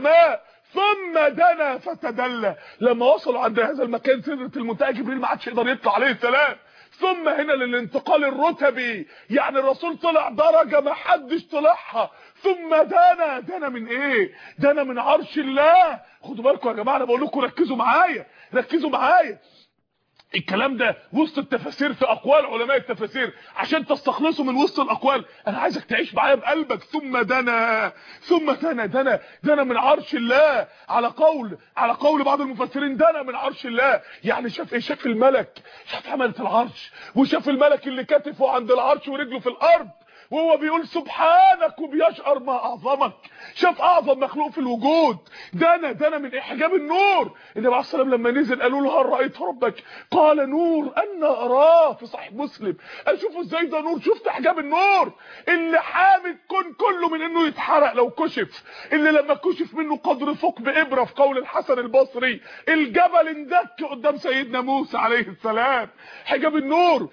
السماء ثم دنا فتدلى. لما وصلوا عند هذا المكان سدره المنتهى جبريل ما عادش يقدر يطلع عليه السلام. ثم هنا للانتقال الرتبي. يعني الرسول طلع درجة ما حدش طلعها. ثم دنا. دنا من إيه؟ دنا من عرش الله. خدوا بالكم يا جماعة أنا بقول لكم ركزوا معايا. ركزوا معايا. الكلام ده وسط التفاسير في أقوال علماء التفاسير. عشان تستخلصوا من وسط الأقوال أنا عايزك تعيش معايا بقلبك. ثم دنا ثم دنا دنا دنا من عرش الله. على قول على قول بعض المفسرين دنا من عرش الله. يعني شاف إيه؟ شاف الملك. شاف حمله العرش. وشاف الملك اللي كتفه عند العرش ورجله في الأرض. وهو بيقول سبحانك وبيشعر ما أعظمك. شاف أعظم مخلوق في الوجود. دنا دنا من حجاب النور. النبي عليه الصلاة لما نزل قالوا له هل رأيت ربك؟ قال نور ان أراه في صحيح مسلم. أشوفه إزاي ده نور؟ شفت حجاب النور. اللي حامي كله من إنه يتحرق لو كشف. اللي لما كشف منه قدر ثقب ابره في قول الحسن البصري الجبل اندك قدام سيدنا موسى عليه السلام. حجاب النور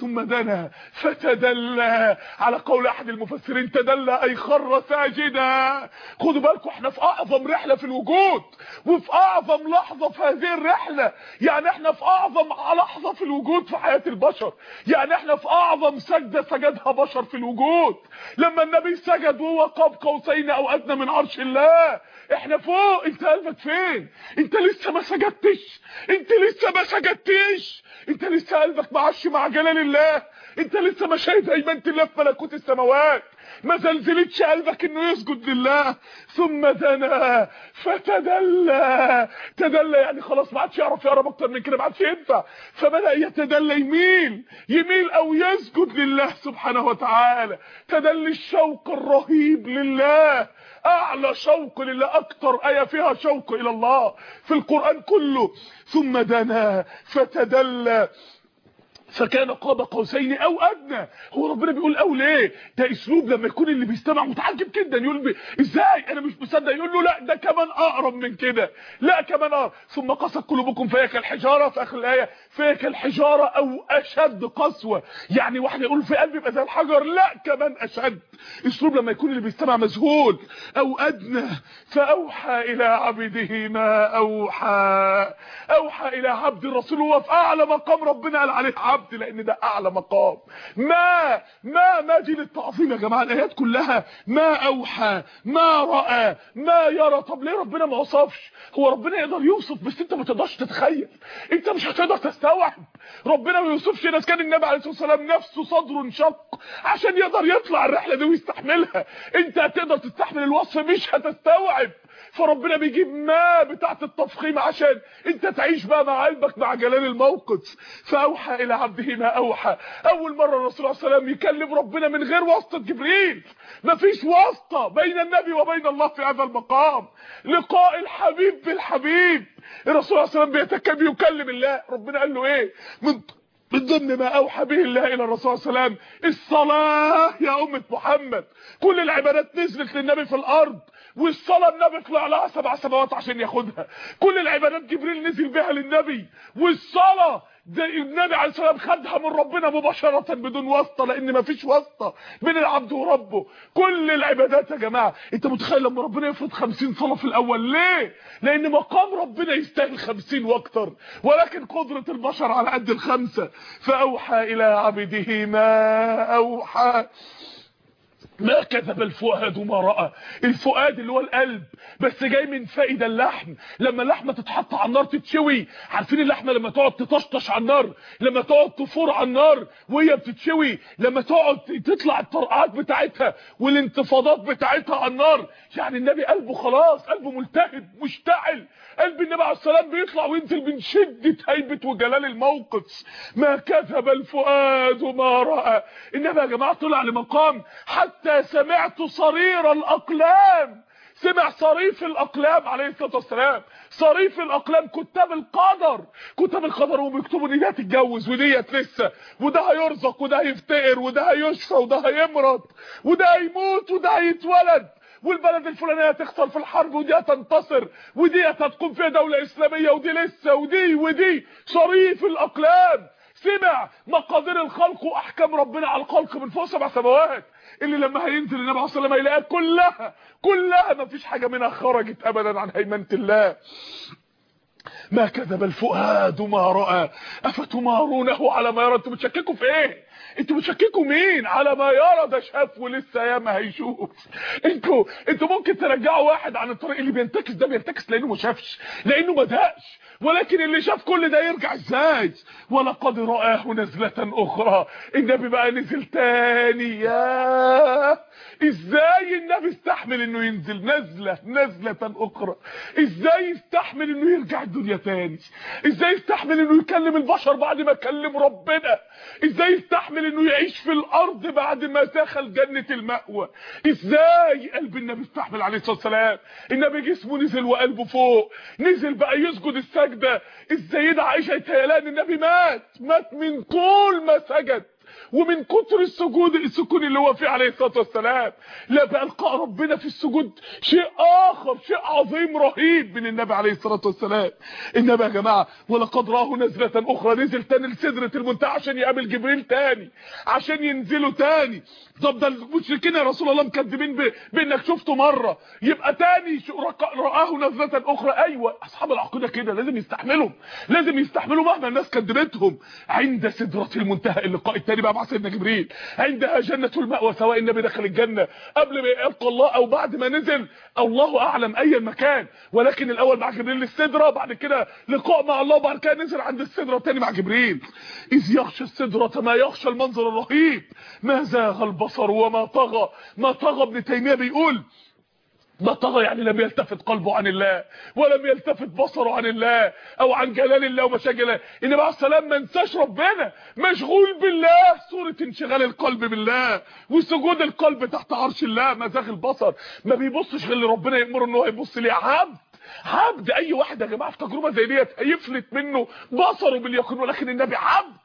ثم دنا فتدلى. على قول أحد المفسرين تدلى أي خر ساجدا. خدوا بالكم إحنا في أعظم رحلة في الوجود وفي أعظم لحظة في هذه الرحلة. يعني إحنا في أعظم لحظة في الوجود في حياة البشر. يعني إحنا في أعظم سجدة سجدها بشر في الوجود. لما النبي سجد وهو قاب قوسين أو أدنى من عرش الله. إحنا فوق أنت قلبك فين؟ أنت لسه ما سجدتش. أنت لسه ما سجدتش. أنت لسه قلبك معش مع جلال الله انت لسه ما شايف هيمنه الله في ملكوت السماوات. ما زلزلتش قلبك انه يسجد لله. ثم دنا فتدلى. تدلى يعني خلاص ما عادش يعرف يقرب أكتر من كده ما عادش ينفع. فبدأ يتدلى يميل. يميل أو يسجد لله سبحانه وتعالى. تدلي الشوق الرهيب لله. أعلى شوق لله. أكتر آية فيها شوق إلى الله. في القرآن كله. ثم دنا فتدلى. فكان قاب قوسين أو أدنى. هو ربنا بيقول أو ليه؟ ده أسلوب لما يكون اللي بيستمع متعجب جدا يقول بي إزاي؟ أنا مش مصدق. يقول له لا ده كمان أقرب من كده. لا كمان أقرب. ثم قست قلوبكم فهي كالحجاره في آخر الآية فهي كالحجاره أو أشد قسوة. يعني واحد يقول في قلبي يبقى زي الحجر. لا كمان أشد. أسلوب لما يكون اللي بيستمع مذهول أو أدنى. فأوحى إلى عبده ما أوحى. أوحى إلى عبد الرسول هو في أعلى مقام ربنا قال عليه عبد لأن ده اعلى مقام. ما ما ما دي للتعظيم يا جماعة الآيات كلها ما أوحى ما رأى ما يرى. طب ليه ربنا ما وصفش؟ هو ربنا يقدر يوصف بس انت ما تقدرش تتخيل. انت مش هتقدر تستوعب. ربنا ما يوصفش ناس. كان النبي عليه الصلاة والسلام نفسه صدره انشق عشان يقدر يطلع الرحلة دي ويستحملها. انت هتقدر تستحمل الوصف مش هتستوعب. فربنا بيجيب ما بتاعت التفخيم عشان انت تعيش بقى مع قلبك مع جلال الموقف. فأوحى إلى عبده ما أوحى. أول مرة الرسول صلى الله عليه وسلم يكلم ربنا من غير واسطة جبريل. مفيش واسطة بين النبي وبين الله في هذا المقام. لقاء الحبيب بالحبيب. الرسول صلى الله عليه وسلم بيتكلم يكلم الله. ربنا قال له إيه؟ من من ضمن ما أوحى به الله إلى الرسول صلى الله عليه وسلم الصلاة يا أمة محمد. كل العبادات نزلت للنبي في الأرض والصلاة النبي طلع لها سبع سماوات عشان ياخدها. كل العبادات جبريل نزل بها للنبي والصلاة ده النبي عليه الصلاة والسلام خدها من ربنا مباشرة بدون واسطة لأن مفيش واسطة بين العبد وربه. كل العبادات يا جماعة أنت متخيل لما ربنا يفرض 50 صلاة في الأول؟ ليه؟ لأن مقام ربنا يستاهل 50 وأكتر. ولكن قدرة البشر على قد الخمسة. فأوحى إلى عبده ما أوحى. ما كذب الفؤاد ما رأى. الفؤاد اللي هو القلب بس جاي من فائد اللحم. لما اللحمة تتحط على النار تتشوي. عارفين اللحمة لما تقعد تطشطش على النار؟ لما تقعد تفور على النار وهي بتتشوي. لما تقعد تطلع الطرقعات بتاعتها والانتفاضات بتاعتها على النار. يعني النبي قلبه خلاص قلبه ملتهب مشتعل. قلب النبي عليه السلام بيطلع وينزل من شدة هيبة وجلال الموقف. ما كذب الفؤاد ما رأى. النبي يا جماعة طلع لمقام حتى حتى سمعت صرير الأقلام. سمع صريف الأقلام عليه الصلاة والسلام. صريف الأقلام كتاب القدر. كتاب القدر وهم بيكتبوا إن دي هتتجوز وديت لسه. وده هيرزق وده هيفتقر وده هيشفى وده هيمرض. وده هيموت وده هيتولد. والبلد الفلانية هتخسر في الحرب ودي هتنتصر. ودي هتقوم فيها دولة إسلامية ودي لسه ودي ودي. صريف الأقلام. سمع مقادير الخلق وأحكام ربنا على الخلق من فوق سبع سماوات. اللي لما هينزل النبي عليه الصلاه والسلام هيلاقيها كلها كلها. ما فيش حاجة منها خرجت ابدا عن هيمنة الله. ما كذب الفؤاد ما رأى. أفتمارونه على ما يرى؟ أنتوا بتشككوا في إيه؟ أنتوا بتشككوا مين؟ على ما يرى ده شاف ولسه ياما هيشوف. أنتوا أنتوا ممكن ترجعوا واحد عن الطريق اللي بينتكس ده بينتكس لأنه ما شافش لأنه ما دقش ولكن اللي شاف كل ده يرجع إزاي؟ ولقد رآه نزلة أخرى. النبي بقى نزل تاني. يا! إزاي النبي استحمل إنه ينزل؟ نزلة نزلة أخرى. إزاي يستحمل إنه يرجع الدنيا تاني؟ إزاي يستحمل إنه يكلم البشر بعد ما كلم ربنا؟ إزاي يستحمل إنه يعيش في الأرض بعد ما دخل جنة المأوى. إزاي قلب النبي استحمل عليه الصلاة والسلام؟ النبي جسمه نزل وقلبه فوق. نزل بقى يسجد السجدة. السيدة عائشة يتهيألها النبي مات؟ مات من طول ما سجد. ومن كتر السجود السكون اللي هو فيه عليه الصلاة والسلام لا بقى ألقاء ربنا في السجود شيء آخر شيء عظيم رهيب من النبي عليه الصلاة والسلام. النبي يا جماعة ولقد رآه نزلة أخرى نزل تاني لسدرة المنتهى عشان يقابل جبريل تاني عشان ينزلوا تاني. طب ده المشركين يا رسول الله مكذبين. بإنك شفته مرة. يبقى تاني رآه نزلة أخرى. أيوه أصحاب العقيدة كده لازم يستحملوا لازم يستحملوا مهما الناس كذبتهم. عند سدرة المنتهى اللقاء التاني بقى مع سيدنا جبريل. عندها جنة المأوى سواء النبي دخل الجنة قبل ما يلقى الله أو بعد ما نزل. الله أعلم أي المكان. ولكن الأول مع جبريل السدرة بعد كده لقاء مع الله بعد كده نزل عند السدرة تاني مع جبريل. إذ يخشى السدرة ما يخشى المنظر الرهيب. ما زاغ البصر وما طغى؟ ما طغى ابن تيمية بيقول طغى يعني لم يلتفت قلبه عن الله ولم يلتفت بصره عن الله أو عن جلال الله ومشاجل إنما عليه السلام ما انساش ربنا مشغول بالله صورة انشغال القلب بالله وسجود القلب تحت عرش الله ما زاغ البصر. ما بيبصش غير لربنا يأمره ان هو يبص ليه عبد عبد أي واحد يا جماعة في تجربة زي ديت هيفلت منه بصره باليقين ولكن النبي عبد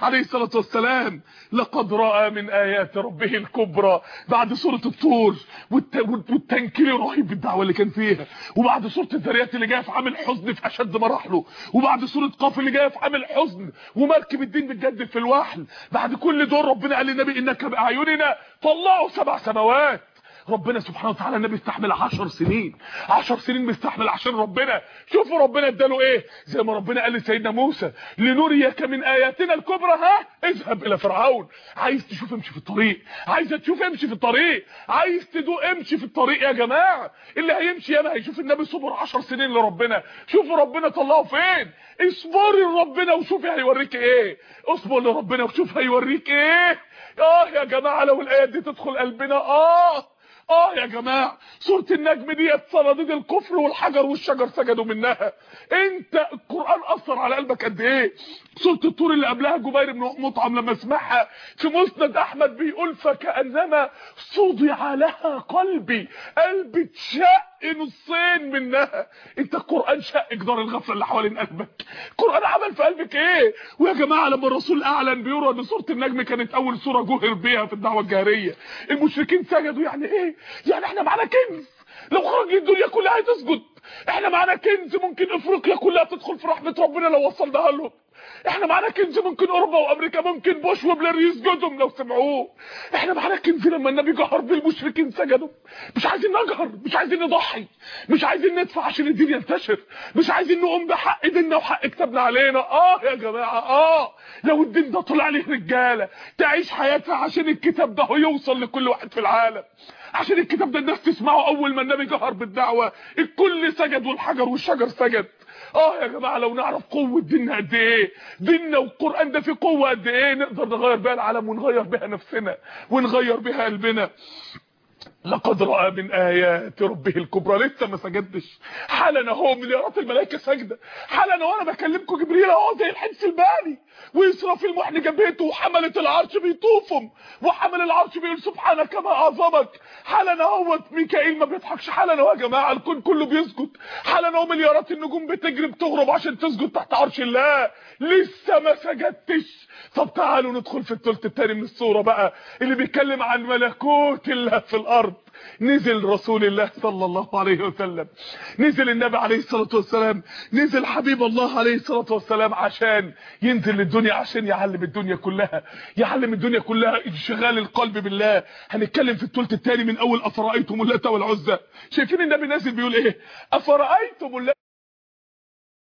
عليه الصلاة والسلام لقد رأى من آيات ربه الكبرى بعد سورة الطور والتنكيل الرهيب بالدعوة اللي كان فيها وبعد سورة الذريات اللي جاية في عامل حزن في أشد مراحله وبعد سورة قاف اللي جاية في عامل حزن ومركب الدين بتجدد في الوحل بعد كل دول ربنا قال للنبي إنك بأعيننا طلعوا سبع سماوات. ربنا سبحانه وتعالى النبي استحمل 10 سنين. 10 سنين مستحمل عشان ربنا. شوفوا ربنا اداله إيه. زي ما ربنا قال لسيدنا موسى لنريك من آياتنا الكبرى. ها؟ اذهب إلى فرعون. عايز تشوف امشي في الطريق. عايز تشوف امشي في الطريق. عايز تدوق امشي في الطريق يا جماعة. اللي هيمشي ياما هيشوف النبي صبر 10 سنين لربنا. شوفوا ربنا طلعه فين. اصبري لربنا وشوفي هيوريك إيه. اصبر لربنا وشوف هيوريك إيه. آه يا جماعة لو الايات دي تدخل قلبنا آه. آه يا جماعة سورة النجم ديت صناديد الكفر والحجر والشجر سجدوا منها. انت القرآن أثر على قلبك قد إيه؟ سورة الطور اللي قبلها جبير بن مطعم لما سمعها في مسند أحمد بيقول فكأنما صدع لها قلبي قلبي اتشق نصين منها. إنت القران شق جدار الغفلة اللي حوالين قلبك. القران عمل في قلبك إيه؟ ويا جماعة لما الرسول أعلن بيقولوا إن سوره النجم كانت أول سوره جهر بيها في الدعوة الجاهريه المشركين سجدوا يعني إيه؟ يعني إحنا معانا كنز. لو خرج الدنيا كلها هتسجد. إحنا معانا كنز ممكن إفريقيا كلها تدخل في رحمة ربنا لو وصلناها لهم. إحنا معانا كنز ممكن أوروبا وأمريكا ممكن بوش وبلير يسجدهم لو سمعوه. إحنا معانا كنز لما النبي جهر بالمشركين سجدوا. مش عايزين نجهر مش عايزين نضحي مش عايزين ندفع عشان الدين ينتشر مش عايزين نقوم بحق ديننا وحق كتابنا علينا. آه يا جماعة آه. لو الدين ده طلع عليه رجالة؟ تعيش حياتها عشان الكتاب ده يوصل لكل واحد في العالم. عشان الكتاب ده الناس تسمعه أول ما النبي جهر بالدعوة. الكل سجد والحجر والشجر سجد. آه يا جماعة لو نعرف قوة ديننا قد إيه؟ ديننا والقرآن ده فيه قوة قد إيه؟ نقدر نغير بيها العالم ونغير بيها نفسنا ونغير بيها قلبنا. لقد رأى من آيات ربه الكبرى. لسه ما سجدش حالا اهو مليارات الملائكة ساجده حالا وأنا بكلمكم جبريل أهو زي الحدث البالي واسرافيل محن جبهته وحمله العرش بيطوفهم وحمل العرش بيقول سبحانك ما أعظمك. حالا اهو ميكائيل ما بيضحكش. حالا اهو يا جماعة الكون كله بيسجد حالا اهو مليارات النجوم بتجري بتغرب عشان تسجد تحت عرش الله. لسه ما سجدتش. طب تعالوا ندخل في الثلث الثاني من السوره بقى اللي بيتكلم عن ملكوت الله في الأرض. نزل رسول الله صلى الله عليه وسلم. نزل النبي عليه الصلاة والسلام. نزل حبيب الله عليه الصلاة والسلام عشان ينزل للدنيا عشان يعلم الدنيا كلها. يعلم الدنيا كلها. انشغال القلب بالله. هنتكلم في الثلث الثاني من أول أفرأيتم اللات والعزى. شايفين النبي نازل بيقول إيه؟ أفرأيتم اللات